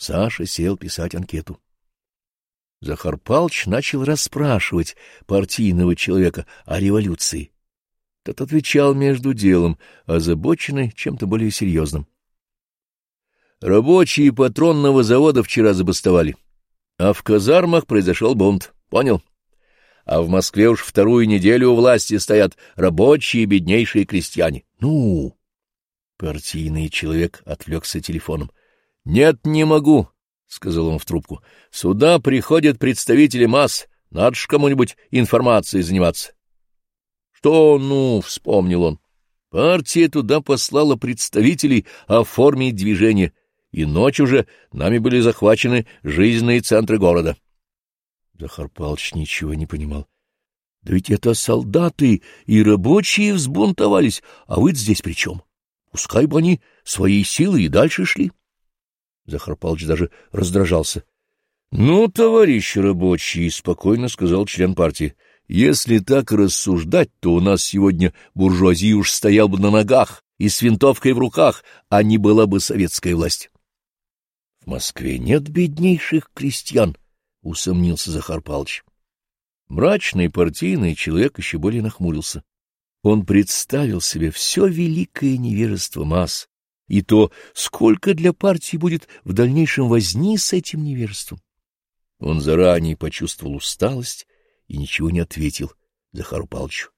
Саша сел писать анкету. Захар Палч начал расспрашивать партийного человека о революции. Тот отвечал между делом, озабоченный чем-то более серьезным. Рабочие патронного завода вчера забастовали, а в казармах произошел бунт. Понял? А в Москве уж вторую неделю у власти стоят рабочие беднейшие крестьяне. Ну! Партийный человек отвлекся телефоном. — Нет, не могу, — сказал он в трубку. — Сюда приходят представители масс. Надо ж кому-нибудь информацией заниматься. — Что ну? — вспомнил он. Партия туда послала представителей оформить движение, и ночь уже нами были захвачены жизненные центры города. Захар Павлович ничего не понимал. — Да ведь это солдаты и рабочие взбунтовались, а вы здесь при чем? Пускай бы они своей силой и дальше шли. Захар Павлович даже раздражался. — Ну, товарищи рабочие, — спокойно сказал член партии, — если так рассуждать, то у нас сегодня буржуазия уж стоял бы на ногах и с винтовкой в руках, а не была бы советская власть. — В Москве нет беднейших крестьян, — усомнился Захар Павлович. Мрачный партийный человек еще более нахмурился. Он представил себе все великое невежество масс, и то, сколько для партии будет в дальнейшем возни с этим невежеством. Он заранее почувствовал усталость и ничего не ответил Захару Павловичу.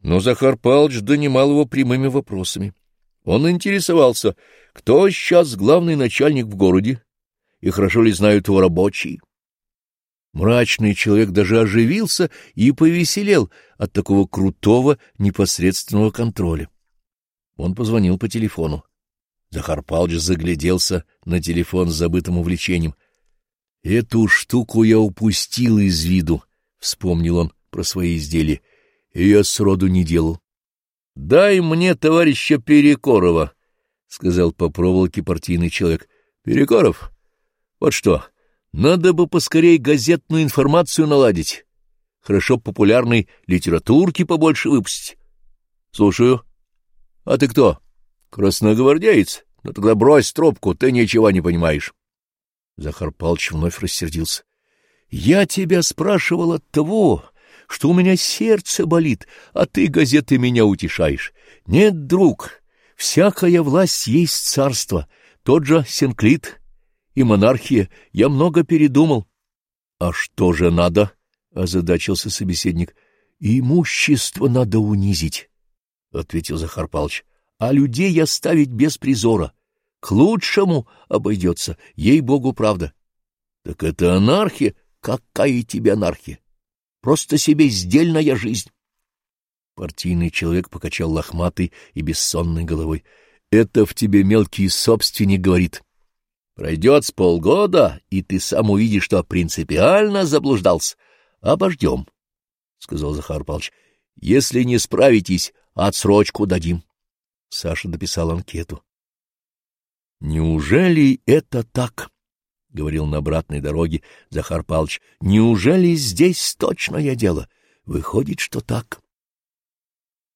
Но Захар Павлович донимал его прямыми вопросами. Он интересовался, кто сейчас главный начальник в городе, и хорошо ли знают его рабочие. Мрачный человек даже оживился и повеселел от такого крутого непосредственного контроля. Он позвонил по телефону. Захар Павлович загляделся на телефон с забытым увлечением. — Эту штуку я упустил из виду, — вспомнил он про свои изделия. — Ее сроду не делал. — Дай мне товарища Перекорова, — сказал по проволоке партийный человек. — Перекоров? Вот что, надо бы поскорей газетную информацию наладить. Хорошо популярной литературки побольше выпустить. — Слушаю. — а ты кто? Красногвардеец? Ну тогда брось трубку, ты ничего не понимаешь. Захар Павлович вновь рассердился. Я тебя спрашивал от того, что у меня сердце болит, а ты газеты меня утешаешь. Нет, друг, всякая власть есть царство, тот же Сенклит и монархия. Я много передумал. — А что же надо? — озадачился собеседник. — Имущество надо унизить. — ответил Захар Павлович, — а людей оставить без призора. К лучшему обойдется, ей-богу, правда. — Так это анархия? Какая тебе анархия? Просто себе сдельная жизнь. Партийный человек покачал лохматой и бессонной головой. — Это в тебе мелкий собственник говорит. Пройдет с полгода, и ты сам увидишь, что принципиально заблуждался. Обождем, — сказал Захар Павлович. — Если не справитесь, Отсрочку дадим. Саша дописал анкету. — Неужели это так? — говорил на обратной дороге Захар Павлович. — Неужели здесь точное дело? Выходит, что так.